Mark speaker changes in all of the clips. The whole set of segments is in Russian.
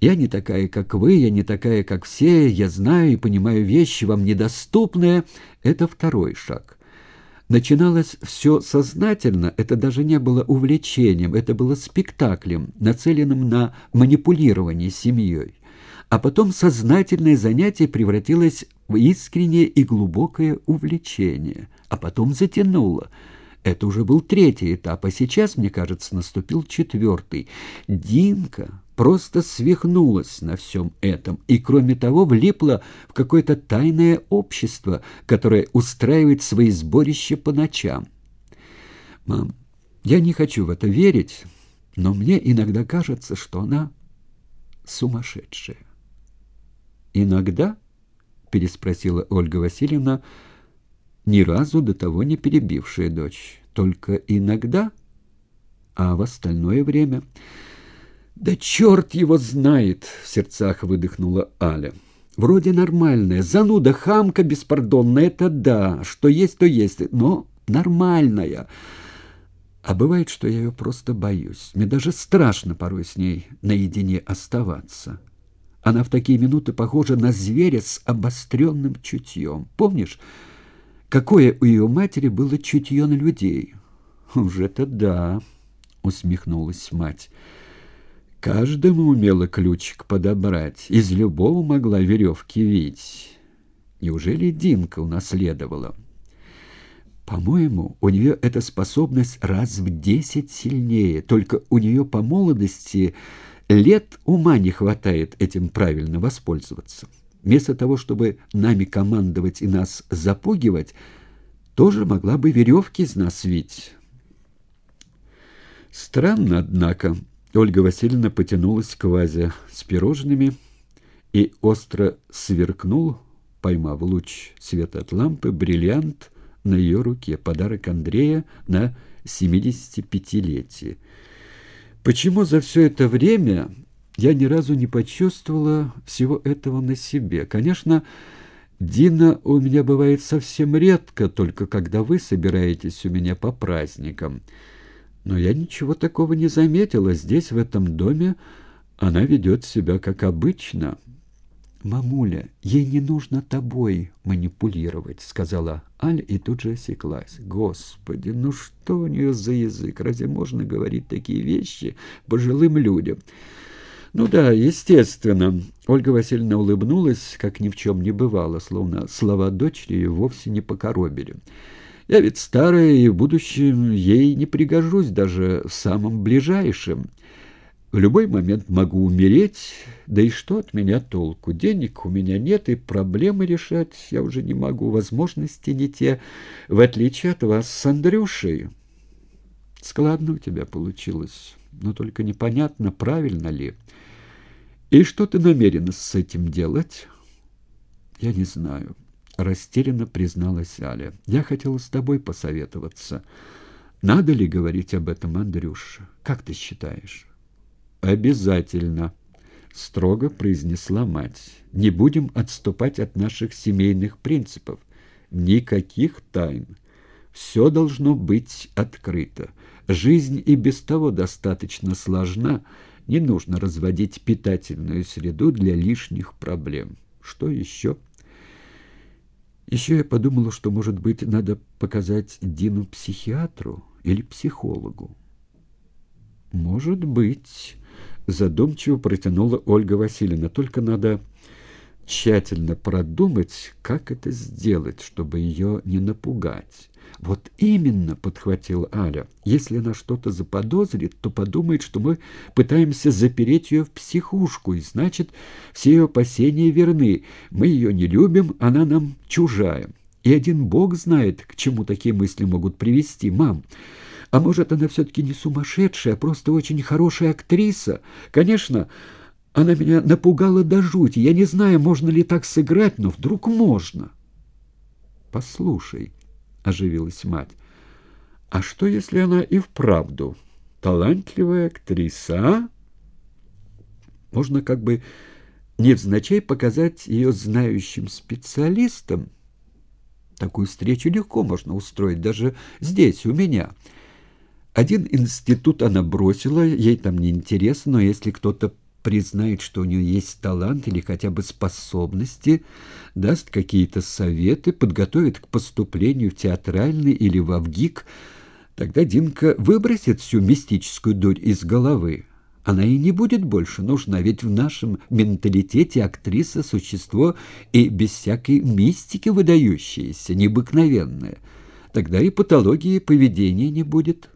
Speaker 1: Я не такая, как вы, я не такая, как все, я знаю и понимаю вещи, вам недоступные. Это второй шаг. Начиналось все сознательно, это даже не было увлечением, это было спектаклем, нацеленным на манипулирование семьей. А потом сознательное занятие превратилось в искреннее и глубокое увлечение, а потом затянуло – это уже был третий этап, а сейчас, мне кажется, наступил четвертый. Динка просто свихнулась на всем этом и, кроме того, влипла в какое-то тайное общество, которое устраивает свои сборища по ночам. Мам, я не хочу в это верить, но мне иногда кажется, что она сумасшедшая. «Иногда?» — переспросила Ольга Васильевна, — ни разу до того не перебившая дочь. Только иногда, а в остальное время... «Да черт его знает!» — в сердцах выдохнула Аля. «Вроде нормальная, зануда, хамка беспардонная — это да, что есть, то есть, но нормальная. А бывает, что я ее просто боюсь. Мне даже страшно порой с ней наедине оставаться. Она в такие минуты похожа на зверя с обостренным чутьем. Помнишь, Какое у ее матери было чутье на людей? «Уж это да!» — усмехнулась мать. «Каждому умела ключик подобрать, из любого могла веревки видеть. Неужели Динка унаследовала?» По-моему, у нее эта способность раз в десять сильнее, только у нее по молодости лет ума не хватает этим правильно воспользоваться. Вместо того, чтобы нами командовать и нас запугивать, тоже могла бы веревки из нас вить. Странно, однако. Ольга Васильевна потянулась к вазе с пирожными и остро сверкнул, поймав луч света от лампы, бриллиант на ее руке, подарок Андрея на 75-летие. Почему за все это время я ни разу не почувствовала всего этого на себе. Конечно, Дина у меня бывает совсем редко, только когда вы собираетесь у меня по праздникам. Но я ничего такого не заметила. Здесь, в этом доме, она ведет себя как обычно. «Мамуля, ей не нужно тобой манипулировать», — сказала Аля и тут же осеклась. «Господи, ну что у нее за язык? Разве можно говорить такие вещи пожилым людям?» «Ну да, естественно». Ольга Васильевна улыбнулась, как ни в чем не бывало, словно слова дочери ее вовсе не покоробили. «Я ведь старая и в будущем ей не пригожусь, даже в самом ближайшем. В любой момент могу умереть, да и что от меня толку? Денег у меня нет, и проблемы решать я уже не могу, возможности не те, в отличие от вас с Андрюшей. Складно у тебя получилось» но только непонятно, правильно ли. И что ты намерена с этим делать? Я не знаю, растерянно призналась Аля. Я хотела с тобой посоветоваться. Надо ли говорить об этом, Андрюша? Как ты считаешь? Обязательно, строго произнесла мать. Не будем отступать от наших семейных принципов. Никаких тайн. Все должно быть открыто. Жизнь и без того достаточно сложна, не нужно разводить питательную среду для лишних проблем. Что еще? Еще я подумала, что, может быть, надо показать Дину психиатру или психологу. «Может быть», — задумчиво протянула Ольга Васильевна, «только надо тщательно продумать, как это сделать, чтобы ее не напугать». «Вот именно», — подхватил Аля, — «если она что-то заподозрит, то подумает, что мы пытаемся запереть ее в психушку, и значит, все ее опасения верны. Мы ее не любим, она нам чужая. И один бог знает, к чему такие мысли могут привести. Мам, а может, она все-таки не сумасшедшая, а просто очень хорошая актриса? Конечно, она меня напугала до жути. Я не знаю, можно ли так сыграть, но вдруг можно». «Послушай», — оживилась мать. «А что, если она и вправду талантливая актриса, а? Можно как бы невзначай показать ее знающим специалистам. Такую встречу легко можно устроить даже здесь, у меня». Один институт она бросила, ей там неинтересно, но если кто-то признает, что у нее есть талант или хотя бы способности, даст какие-то советы, подготовит к поступлению в театральный или в ВГИК, тогда Динка выбросит всю мистическую дурь из головы. Она и не будет больше нужна, ведь в нашем менталитете актриса – существо и без всякой мистики выдающееся, необыкновенное. Тогда и патологии поведения не будет.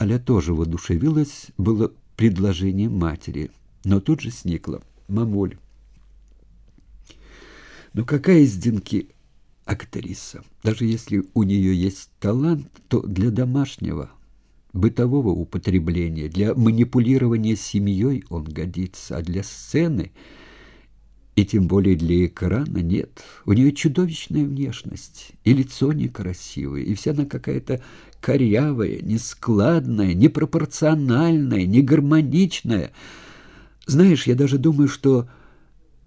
Speaker 1: Аля тоже воодушевилась, было предложение матери, но тут же сникла. «Мамуль, ну какая из Динки актриса? Даже если у нее есть талант, то для домашнего, бытового употребления, для манипулирования семьей он годится, а для сцены и тем более для экрана нет. У нее чудовищная внешность, и лицо некрасивое, и вся она какая-то корявая, нескладная, непропорциональная, негармоничная. Знаешь, я даже думаю, что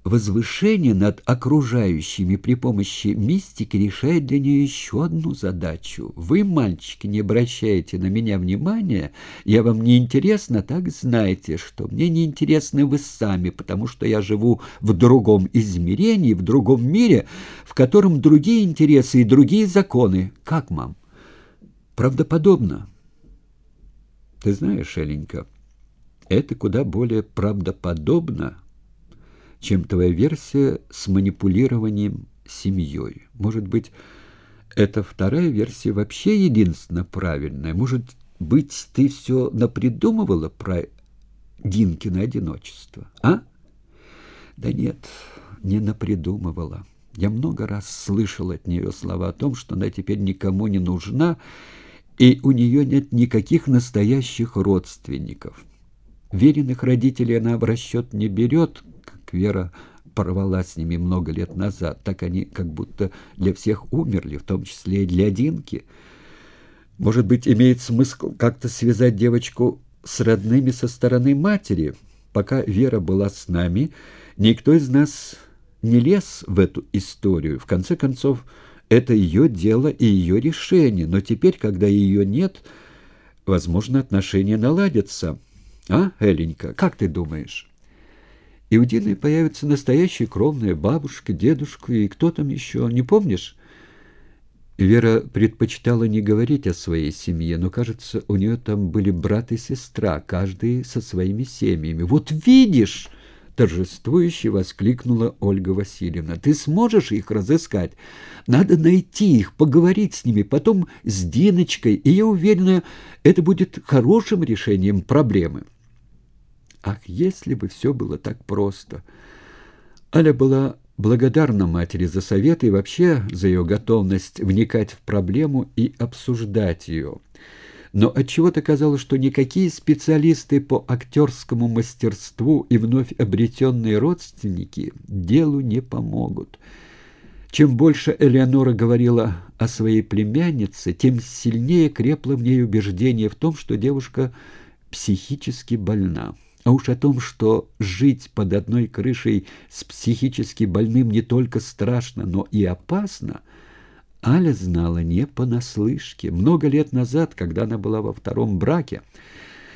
Speaker 1: возвышение над окружающими при помощи мистики решает для нее еще одну задачу. Вы, мальчики, не обращаете на меня внимания, я вам не интересно, так знаете, что мне не интересны вы сами, потому что я живу в другом измерении, в другом мире, в котором другие интересы и другие законы. Как, мам? Правдоподобно? Ты знаешь, Эленька, это куда более правдоподобно, чем твоя версия с манипулированием семьей. Может быть, эта вторая версия вообще единственно правильная. Может быть, ты все напридумывала про Динкино одиночество, а? Да нет, не напридумывала. Я много раз слышал от нее слова о том, что она теперь никому не нужна, и у нее нет никаких настоящих родственников. Веренных родителей она в расчет не берет, Вера порвала с ними много лет назад, так они как будто для всех умерли, в том числе и для Динки. Может быть, имеет смысл как-то связать девочку с родными со стороны матери. Пока Вера была с нами, никто из нас не лез в эту историю. В конце концов, это ее дело и ее решение, но теперь, когда ее нет, возможно, отношения наладятся. А, Эленька, как ты думаешь? И у Дины появится настоящая кровная бабушка, дедушка и кто там еще, не помнишь? Вера предпочитала не говорить о своей семье, но, кажется, у нее там были брат и сестра, каждый со своими семьями. «Вот видишь!» — торжествующе воскликнула Ольга Васильевна. «Ты сможешь их разыскать? Надо найти их, поговорить с ними, потом с Диночкой, и я уверена, это будет хорошим решением проблемы». Ах, если бы все было так просто! Аля была благодарна матери за совет и вообще за ее готовность вникать в проблему и обсуждать ее. Но отчего-то казалось, что никакие специалисты по актерскому мастерству и вновь обретенные родственники делу не помогут. Чем больше Элеонора говорила о своей племяннице, тем сильнее крепло в ней убеждение в том, что девушка психически больна. А уж о том, что жить под одной крышей с психически больным не только страшно, но и опасно, Аля знала не понаслышке. Много лет назад, когда она была во втором браке,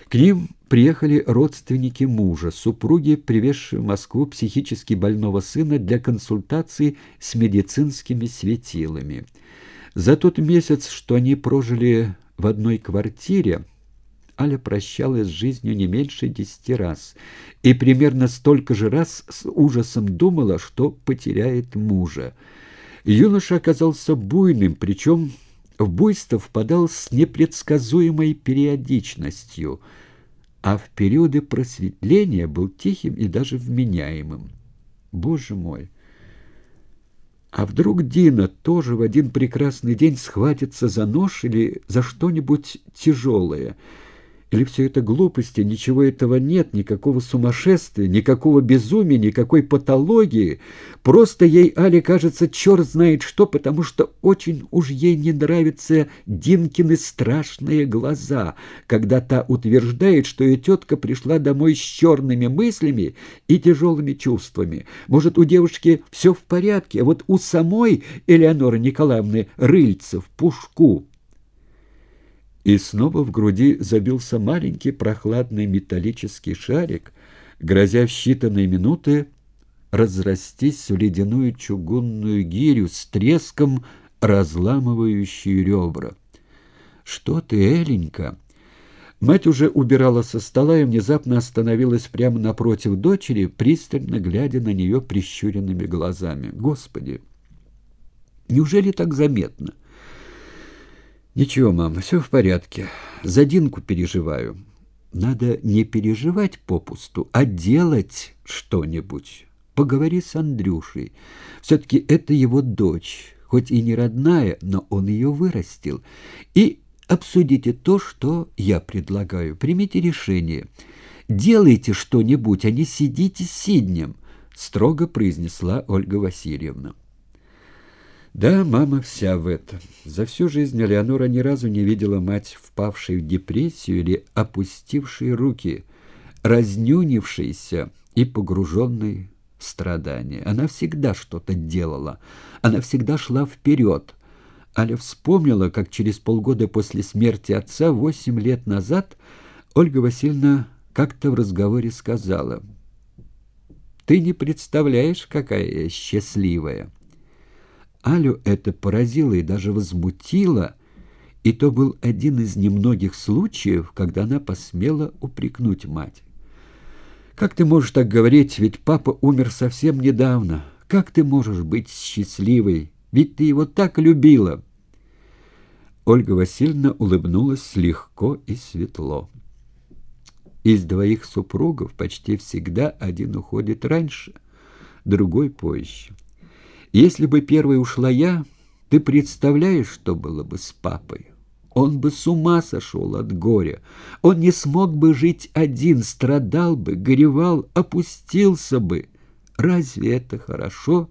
Speaker 1: к ним приехали родственники мужа, супруги, привезшие в Москву психически больного сына для консультации с медицинскими светилами. За тот месяц, что они прожили в одной квартире, Аля прощалась с жизнью не меньше десяти раз и примерно столько же раз с ужасом думала, что потеряет мужа. Юноша оказался буйным, причем в буйство впадал с непредсказуемой периодичностью, а в периоды просветления был тихим и даже вменяемым. Боже мой! А вдруг Дина тоже в один прекрасный день схватится за нож или за что-нибудь тяжелое — или все это глупости, ничего этого нет, никакого сумасшествия, никакого безумия, никакой патологии. Просто ей, Али, кажется, черт знает что, потому что очень уж ей не нравятся Динкины страшные глаза, когда та утверждает, что ее тетка пришла домой с черными мыслями и тяжелыми чувствами. Может, у девушки все в порядке, а вот у самой Элеоноры Николаевны рыльца в пушку и снова в груди забился маленький прохладный металлический шарик — грозя в считанные минуты разрастись в ледяную чугунную гирю с треском, разламывающую ребра. «Что ты, Эленька?» Мать уже убирала со стола и внезапно остановилась прямо напротив дочери, пристально глядя на нее прищуренными глазами. «Господи! Неужели так заметно?» «Ничего, мама, все в порядке. За Динку переживаю. Надо не переживать попусту, а делать что-нибудь. Поговори с Андрюшей. Все-таки это его дочь, хоть и не родная, но он ее вырастил. И обсудите то, что я предлагаю. Примите решение. Делайте что-нибудь, а не сидите сиднем», — строго произнесла Ольга Васильевна. Да, мама вся в этом. За всю жизнь Элеонора ни разу не видела мать, впавшей в депрессию или опустившей руки, разнюнившейся и погруженной в страдания. Она всегда что-то делала, она всегда шла вперед. Аля вспомнила, как через полгода после смерти отца, восемь лет назад, Ольга Васильевна как-то в разговоре сказала, «Ты не представляешь, какая я счастливая». Алю это поразило и даже возмутило, и то был один из немногих случаев, когда она посмела упрекнуть мать. «Как ты можешь так говорить, ведь папа умер совсем недавно? Как ты можешь быть счастливой? Ведь ты его так любила!» Ольга Васильевна улыбнулась легко и светло. Из двоих супругов почти всегда один уходит раньше, другой позже. Если бы первой ушла я, ты представляешь, что было бы с папой? Он бы с ума сошел от горя. Он не смог бы жить один, страдал бы, горевал, опустился бы. Разве это хорошо?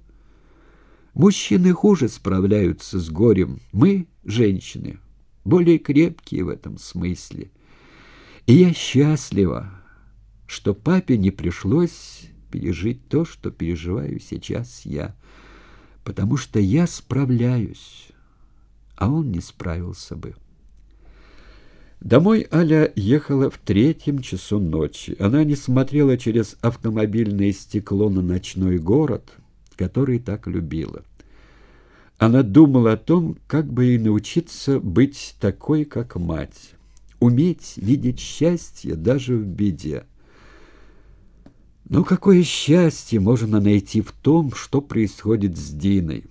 Speaker 1: Мужчины хуже справляются с горем. Мы, женщины, более крепкие в этом смысле. И я счастлива, что папе не пришлось пережить то, что переживаю сейчас я потому что я справляюсь, а он не справился бы. Домой Аля ехала в третьем часу ночи. Она не смотрела через автомобильное стекло на ночной город, который так любила. Она думала о том, как бы ей научиться быть такой, как мать, уметь видеть счастье даже в беде. Но какое счастье можно найти в том, что происходит с Диной?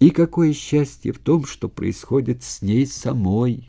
Speaker 1: И какое счастье в том, что происходит с ней самой?